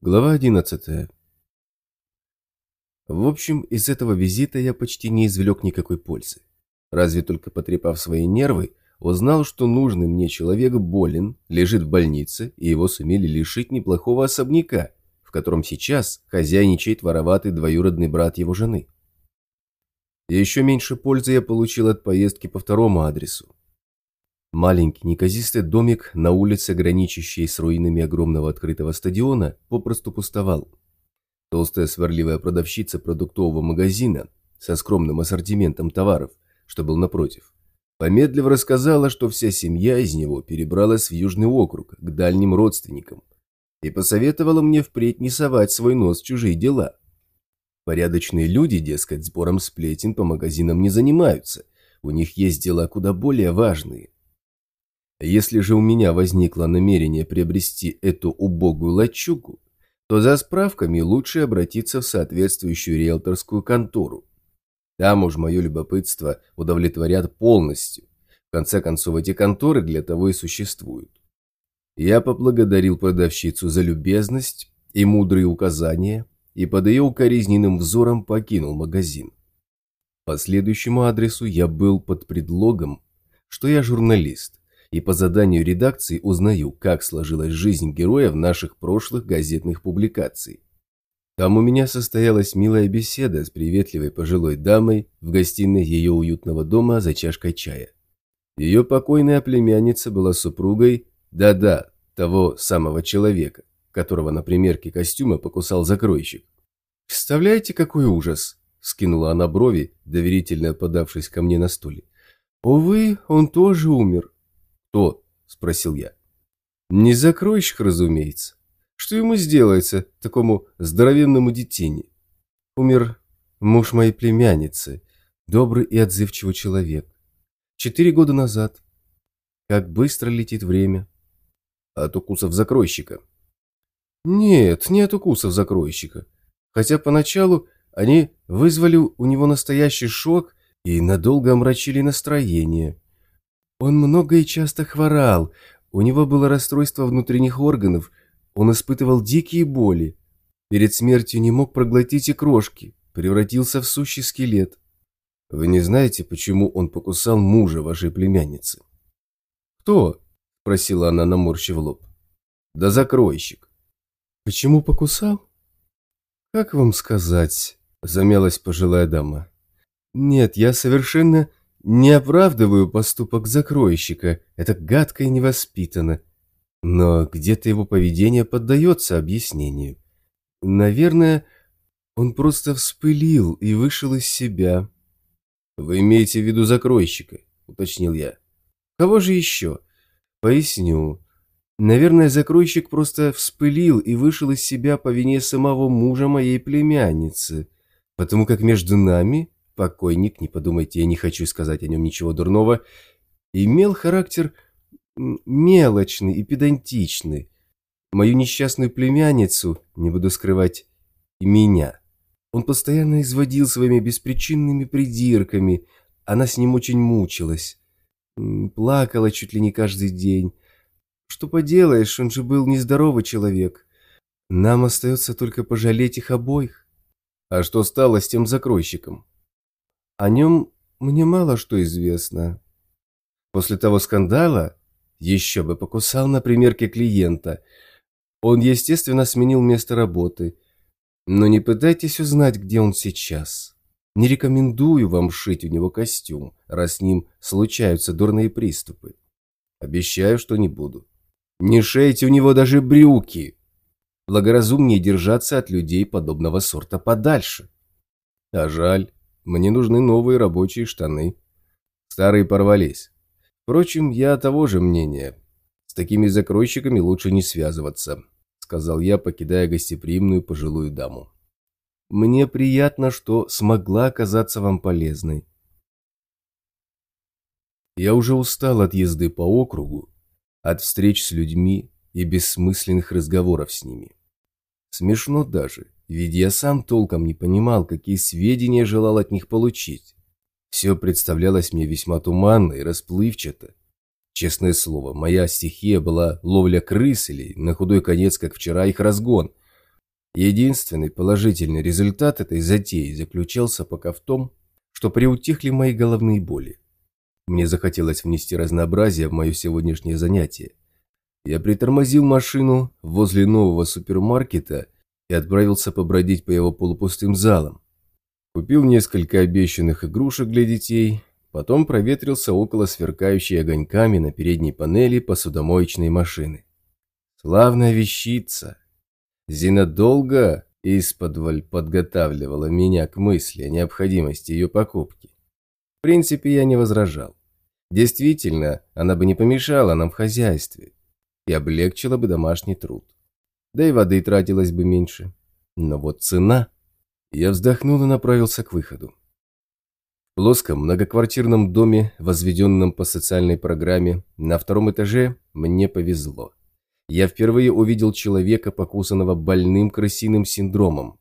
Глава 11. В общем, из этого визита я почти не извлек никакой пользы. Разве только потрепав свои нервы, узнал, что нужный мне человек болен, лежит в больнице, и его сумели лишить неплохого особняка, в котором сейчас хозяйничает вороватый двоюродный брат его жены. Еще меньше пользы я получил от поездки по второму адресу. Маленький неказистый домик на улице, граничащей с руинами огромного открытого стадиона, попросту пустовал. Толстая сварливая продавщица продуктового магазина со скромным ассортиментом товаров, что был напротив, помедлив рассказала, что вся семья из него перебралась в Южный округ к дальним родственникам и посоветовала мне впредь не совать свой нос в чужие дела. Порядочные люди, дескать, сбором сплетен по магазинам не занимаются, у них есть дела куда более важные – если же у меня возникло намерение приобрести эту убогую лачугу, то за справками лучше обратиться в соответствующую риэлторскую контору. Там уж мое любопытство удовлетворят полностью. В конце концов, эти конторы для того и существуют. Я поблагодарил продавщицу за любезность и мудрые указания и под ее укоризненным взором покинул магазин. По следующему адресу я был под предлогом, что я журналист, и по заданию редакции узнаю, как сложилась жизнь героя в наших прошлых газетных публикаций. Там у меня состоялась милая беседа с приветливой пожилой дамой в гостиной ее уютного дома за чашкой чая. Ее покойная племянница была супругой, да-да, того самого человека, которого на примерке костюма покусал закройщик. «Представляете, какой ужас!» – скинула она брови, доверительно подавшись ко мне на стуле. «Увы, он тоже умер. «Кто?» – спросил я. «Не закройщик, разумеется. Что ему сделается, такому здоровенному детине? Умер муж моей племянницы, добрый и отзывчивый человек. Четыре года назад. Как быстро летит время. От укусов закройщика. Нет, не от укусов закройщика. Хотя поначалу они вызвали у него настоящий шок и надолго омрачили настроение. Он много и часто хворал, у него было расстройство внутренних органов, он испытывал дикие боли. Перед смертью не мог проглотить и крошки, превратился в сущий скелет. Вы не знаете, почему он покусал мужа вашей племянницы? Кто? спросила она, наморщив лоб. Да закройщик. Почему покусал? Как вам сказать? Замялась пожилая дама. Нет, я совершенно не оправдываю поступок закройщика, это гадко и невоспитанно. Но где-то его поведение поддается объяснению. Наверное, он просто вспылил и вышел из себя. «Вы имеете в виду закройщика?» – уточнил я. «Кого же еще?» «Поясню. Наверное, закройщик просто вспылил и вышел из себя по вине самого мужа моей племянницы, потому как между нами покойник, не подумайте, я не хочу сказать о нем ничего дурного, имел характер мелочный и педантичный. Мою несчастную племянницу, не буду скрывать, и меня. Он постоянно изводил своими беспричинными придирками, она с ним очень мучилась. Плакала чуть ли не каждый день. Что поделаешь, он же был нездоровый человек. Нам остается только пожалеть их обоих. А что стало с тем закройщиком? О нем мне мало что известно. После того скандала еще бы покусал на примерке клиента. Он, естественно, сменил место работы. Но не пытайтесь узнать, где он сейчас. Не рекомендую вам шить у него костюм, раз с ним случаются дурные приступы. Обещаю, что не буду. Не шейте у него даже брюки. Благоразумнее держаться от людей подобного сорта подальше. А жаль. Мне нужны новые рабочие штаны. Старые порвались. Впрочем, я того же мнения. С такими закройщиками лучше не связываться, сказал я, покидая гостеприимную пожилую даму. Мне приятно, что смогла оказаться вам полезной. Я уже устал от езды по округу, от встреч с людьми и бессмысленных разговоров с ними. Смешно даже, ведь я сам толком не понимал, какие сведения желал от них получить. Все представлялось мне весьма туманно и расплывчато. Честное слово, моя стихия была ловля крыс или, на худой конец, как вчера, их разгон. Единственный положительный результат этой затеи заключался пока в том, что приутихли мои головные боли. Мне захотелось внести разнообразие в мое сегодняшнее занятие. Я притормозил машину возле нового супермаркета и отправился побродить по его полупустым залам. Купил несколько обещанных игрушек для детей, потом проветрился около сверкающей огоньками на передней панели посудомоечной машины. Славная вещица! Зина долго из-под подготавливала меня к мысли о необходимости ее покупки. В принципе, я не возражал. Действительно, она бы не помешала нам в хозяйстве и облегчила бы домашний труд. Да и воды тратилось бы меньше. Но вот цена... Я вздохнул и направился к выходу. В плоском многоквартирном доме, возведенном по социальной программе, на втором этаже мне повезло. Я впервые увидел человека, покусанного больным крысиным синдромом.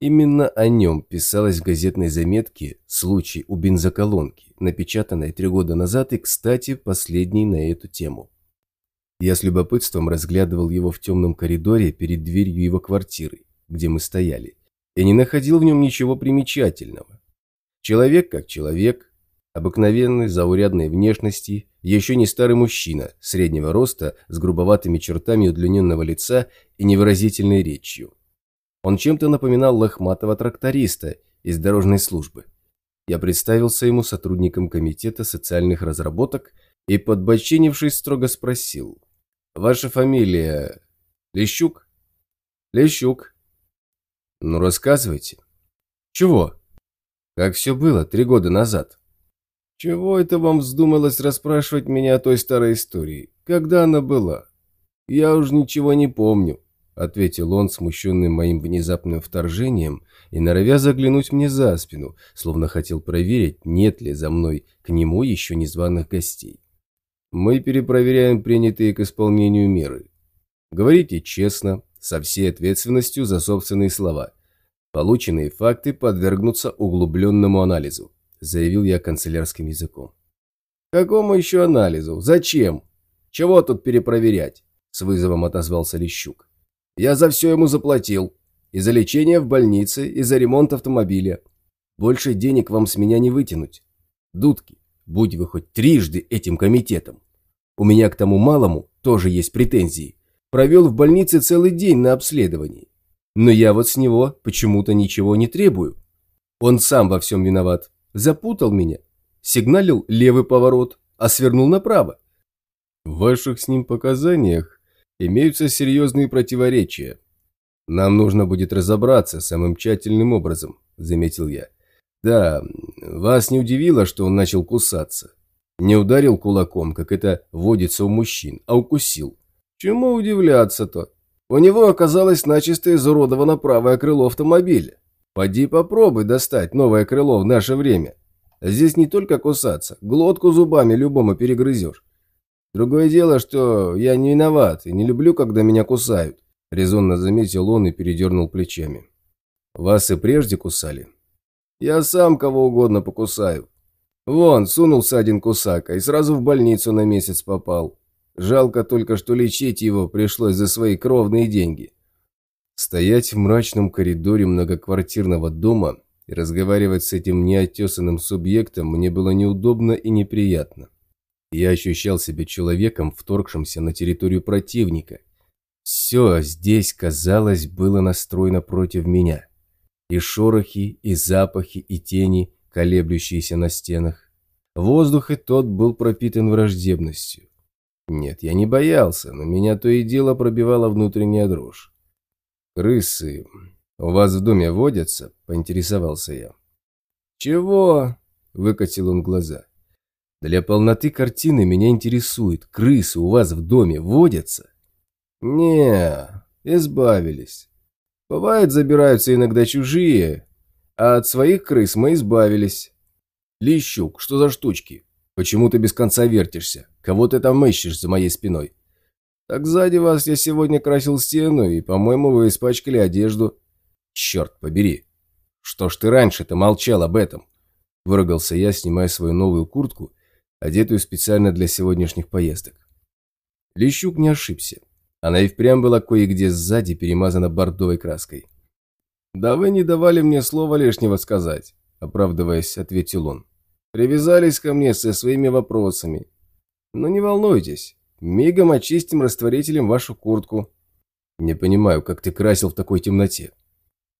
Именно о нем писалось в газетной заметке «Случай у бензоколонки», напечатанной три года назад и, кстати, последней на эту тему. Я с любопытством разглядывал его в темном коридоре перед дверью его квартиры, где мы стояли, и не находил в нем ничего примечательного. Человек как человек, обыкновенный, заурядной внешности, еще не старый мужчина, среднего роста, с грубоватыми чертами удлиненного лица и невыразительной речью. Он чем-то напоминал лохматого тракториста из дорожной службы. Я представился ему сотрудником комитета социальных разработок и, подбочинившись, строго спросил. «Ваша фамилия Лещук?» «Лещук». «Ну, рассказывайте». «Чего?» «Как все было три года назад?» «Чего это вам вздумалось расспрашивать меня о той старой истории? Когда она была?» «Я уж ничего не помню» ответил он, смущенный моим внезапным вторжением, и норовя заглянуть мне за спину, словно хотел проверить, нет ли за мной к нему еще незваных гостей. Мы перепроверяем принятые к исполнению меры. Говорите честно, со всей ответственностью за собственные слова. Полученные факты подвергнутся углубленному анализу, заявил я канцелярским языком. Какому еще анализу? Зачем? Чего тут перепроверять? С вызовом отозвался Лещук. Я за все ему заплатил. И за лечение в больнице, и за ремонт автомобиля. Больше денег вам с меня не вытянуть. Дудки, будь вы хоть трижды этим комитетом. У меня к тому малому тоже есть претензии. Провел в больнице целый день на обследовании. Но я вот с него почему-то ничего не требую. Он сам во всем виноват. Запутал меня. Сигналил левый поворот, а свернул направо. В ваших с ним показаниях имеются серьезные противоречия. Нам нужно будет разобраться самым тщательным образом, заметил я. Да, вас не удивило, что он начал кусаться? Не ударил кулаком, как это водится у мужчин, а укусил. Чему удивляться-то? У него оказалось начисто изуродовано правое крыло автомобиля. Поди попробуй достать новое крыло в наше время. Здесь не только кусаться, глотку зубами любому перегрызешь. Другое дело, что я не виноват и не люблю, когда меня кусают», – резонно заметил он и передернул плечами. «Вас и прежде кусали?» «Я сам кого угодно покусаю. Вон, сунулся один кусака и сразу в больницу на месяц попал. Жалко только, что лечить его пришлось за свои кровные деньги». Стоять в мрачном коридоре многоквартирного дома и разговаривать с этим неотесанным субъектом мне было неудобно и неприятно. Я ощущал себя человеком, вторгшимся на территорию противника. Все здесь, казалось, было настроено против меня. И шорохи, и запахи, и тени, колеблющиеся на стенах. Воздух и тот был пропитан враждебностью. Нет, я не боялся, но меня то и дело пробивала внутренняя дрожь. «Крысы у вас в доме водятся?» – поинтересовался я. «Чего?» – выкатил он глаза. Для полноты картины меня интересует, крысы у вас в доме водятся? Не, избавились. Бывает, забираются иногда чужие, а от своих крыс мы избавились. Лещук, что за штучки? Почему ты без конца вертишься? Кого ты там ищешь за моей спиной? Так сзади вас я сегодня красил стену, и, по-моему, вы испачкали одежду. Черт побери. Что ж ты раньше-то молчал об этом? Выругался я, снимая свою новую куртку одетую специально для сегодняшних поездок. Лещук не ошибся. Она и впрямь была кое-где сзади перемазана бордовой краской. «Да вы не давали мне слова лишнего сказать», – оправдываясь, ответил он. «Привязались ко мне со своими вопросами. Но не волнуйтесь, мигом очистим растворителем вашу куртку». «Не понимаю, как ты красил в такой темноте?»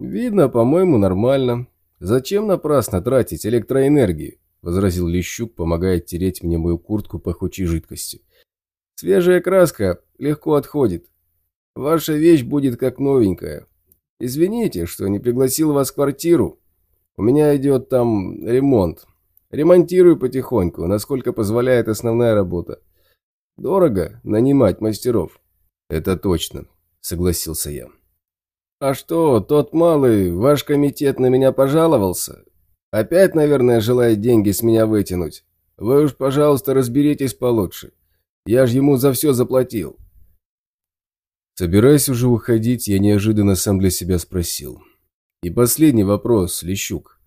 «Видно, по-моему, нормально. Зачем напрасно тратить электроэнергию?» – возразил Лещук, помогая тереть мне мою куртку пахучей жидкостью. «Свежая краска легко отходит. Ваша вещь будет как новенькая. Извините, что не пригласил вас в квартиру. У меня идет там ремонт. Ремонтирую потихоньку, насколько позволяет основная работа. Дорого нанимать мастеров». «Это точно», – согласился я. «А что, тот малый, ваш комитет на меня пожаловался? Опять, наверное, желает деньги с меня вытянуть? Вы уж, пожалуйста, разберитесь получше. Я ж ему за все заплатил». Собираясь уже уходить, я неожиданно сам для себя спросил. И последний вопрос, Лещук.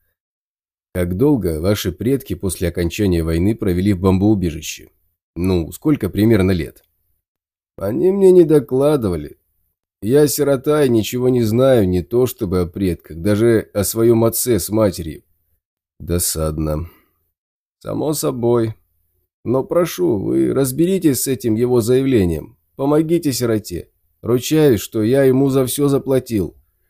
Как долго ваши предки после окончания войны провели в бомбоубежище? Ну, сколько примерно лет? Они мне не докладывали. Я сирота и ничего не знаю, не то чтобы о предках, даже о своем отце с матерью. Досадно. Само собой. Но прошу, вы разберитесь с этим его заявлением. Помогите сироте. Ручаюсь, что я ему за все заплатил.